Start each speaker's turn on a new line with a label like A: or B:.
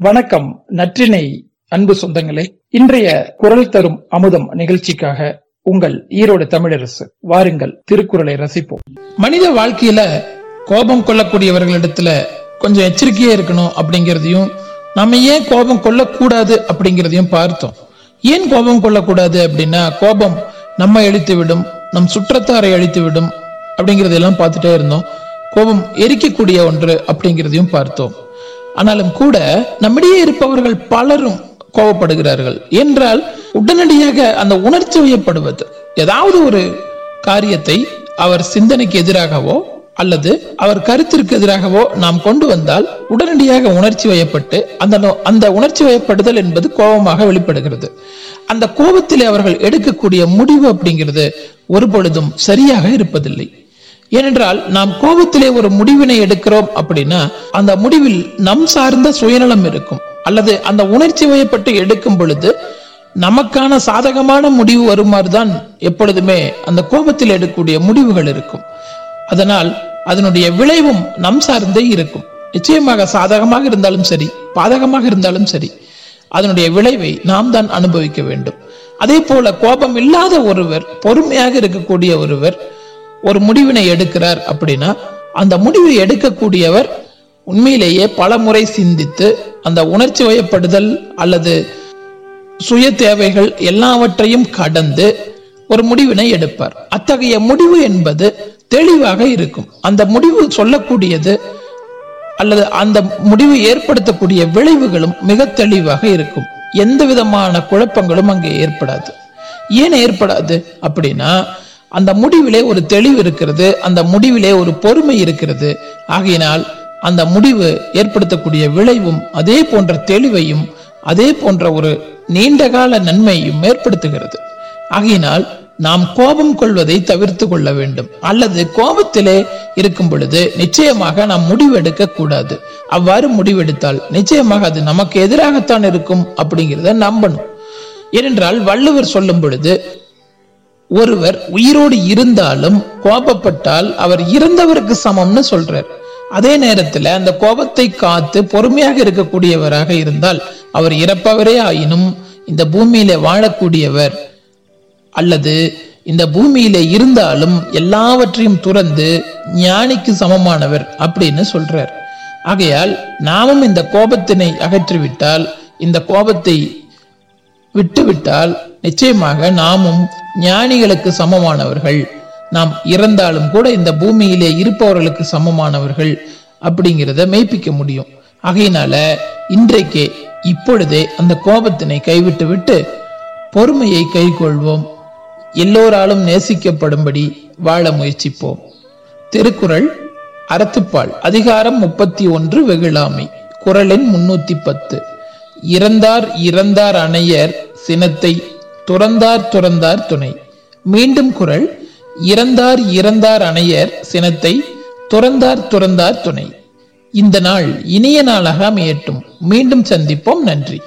A: வணக்கம் நற்றினை அன்பு சொந்தங்களே. இன்றைய குரல் தரும் அமுதம் நிகழ்ச்சிக்காக உங்கள் ஈரோடு தமிழரசு வாருங்கள் திருக்குறளை ரசிப்போம். மனித வாழ்க்கையில கோபம் கொள்ளக்கூடியவர்களிடத்துல கொஞ்சம் எச்சரிக்கையா இருக்கணும் அப்படிங்கறதையும் நம்ம ஏன் கோபம் கொள்ளக்கூடாது அப்படிங்கறதையும் பார்த்தோம். ஏன் கோபம் கொள்ளக்கூடாது அப்படின்னா கோபம் நம்ம அழித்து விடும் நம் சுற்றத்தாரை அழித்து விடும் அப்படிங்கறதெல்லாம் பார்த்துட்டே இருந்தோம். கோபம் எரிக்கக்கூடிய ஒன்று அப்படிங்கிறதையும் பார்த்தோம். ஆனாலும் கூட நம்மிடையே இருப்பவர்கள் பலரும் கோபப்படுகிறார்கள் என்றால் உடனடியாக அந்த உணர்ச்சி வயப்படுவது. ஏதாவது ஒரு காரியத்தை அவர் சிந்தனைக்கு எதிராகவோ அல்லது அவர் கருத்திற்கு எதிராகவோ நாம் கொண்டு வந்தால் உடனடியாக உணர்ச்சி வயப்பட்டு அந்த அந்த உணர்ச்சி வயப்படுதல் என்பது கோபமாக வெளிப்படுகிறது. அந்த கோபத்திலே அவர்கள் எடுக்கக்கூடிய முடிவு அப்படிங்கிறது ஒரு பொழுதும் சரியாக இருப்பதில்லை. ஏனென்றால் நாம் கோபத்திலே ஒரு முடிவினை எடுக்கிறோம் அப்படின்னா அந்த முடிவில் நம் சார்ந்த சுயநலம் இருக்கும். அல்லது அந்த உணர்ச்சி வயப்பட்டு எடுக்கும் பொழுது நமக்கான சாதகமான முடிவு வருமாறு தான் எப்பொழுதுமே அந்த கோபத்தில் எடுக்கக்கூடிய முடிவுகள் இருக்கும். அதனால் அதனுடைய விளைவும் நம் சார்ந்தே இருக்கும். நிச்சயமாக சாதகமாக இருந்தாலும் சரி பாதகமாக இருந்தாலும் சரி அதனுடைய விளைவை நாம் தான் அனுபவிக்க வேண்டும். அதே போல கோபம் இல்லாத ஒருவர் பொறுமையாக இருக்கக்கூடிய ஒருவர் ஒரு முடிவினை எடுக்கிறார் அப்படின்னா அந்த முடிவு எடுக்கக்கூடியவர் உண்மையிலேயே பல முறை சிந்தித்து அந்த உணர்ச்சி வயப்படுதல் அல்லது சுய தேவைகள் எல்லாவற்றையும் கடந்து ஒரு முடிவினை எடுப்பார். அத்தகைய முடிவு என்பது தெளிவாக இருக்கும். அந்த முடிவு சொல்லக்கூடியது அல்லது அந்த முடிவு ஏற்படுத்தக்கூடிய விளைவுகளும் மிக தெளிவாக இருக்கும். எந்த விதமான குழப்பங்களும் அங்கே ஏற்படாது. ஏன் ஏற்படாது அப்படின்னா அந்த முடிவிலே ஒரு தெளிவு இருக்கிறது அந்த முடிவிலே ஒரு பொறுமை இருக்கிறது. ஆகையினால் அந்த முடிவு ஏற்படுத்தக்கூடிய விளைவும் அதே போன்ற தெளிவையும் அதே போன்ற ஒரு நீண்டகால நன்மையும் ஏற்படுத்துகிறது. ஆகையினால் நாம் கோபம் கொள்வதை தவிர்த்து கொள்ள வேண்டும். அல்லது கோபத்திலே இருக்கும் பொழுது நிச்சயமாக நாம் முடிவெடுக்க கூடாது. அவ்வாறு முடிவெடுத்தால் நிச்சயமாக அது நமக்கு எதிராகத்தான் இருக்கும் அப்படிங்கிறத நம்பணும். ஏனென்றால் வள்ளுவர் சொல்லும் பொழுது ஒருவர் உயிரோடு இருந்தாலும் கோபப்பட்டால் அவர் இறந்தவருக்கு சமம்னு சொல்றார். அதே நேரத்துல அந்த கோபத்தை காத்து பொறுமையாக இருக்கக்கூடியவராக இருந்தால் அவர் இறப்பவரே ஆயினும் இந்த பூமியில வாழக்கூடியவர் அல்லது இந்த பூமியில இருந்தாலும் எல்லாவற்றையும் துறந்து ஞானிக்கு சமமானவர் அப்படின்னு சொல்றார். ஆகையால் நாமும் இந்த கோபத்தினை அகற்றிவிட்டால் இந்த கோபத்தை விட்டுவிட்டால் நிச்சயமாக நாமும் ஞானிகளுக்கு சமமானவர்கள். நாம் இறந்தாலும் கூட இந்த பூமியிலே இருப்பவர்களுக்கு சமமானவர்கள் அப்படிங்கிறத மெய்ப்பிக்க முடியும். ஆகையினால இன்றைக்கே இப்பொழுதே அந்த கோபத்தினை கைவிட்டு விட்டு பொறுமையை கைக்கொள்வோம் எல்லோராலும் நேசிக்கப்படும்படி வாழ முயற்சிப்போம். திருக்குறள் அறத்துப்பால் அதிகாரம் முப்பத்தி ஒன்று வெகுளாமை. குறளின் முன்னூத்தி பத்து. இறந்தார் இறந்தார் அணையர் சினத்தை துறந்தார் துறந்தார் துணை. மீண்டும் குரல் இறந்தார் இறந்தார் அணையர் சினத்தை துறந்தார் துறந்தார் துணை. இந்த நாள் இனிய நாளாக அமையட்டும். மீண்டும் சந்திப்போம். நன்றி.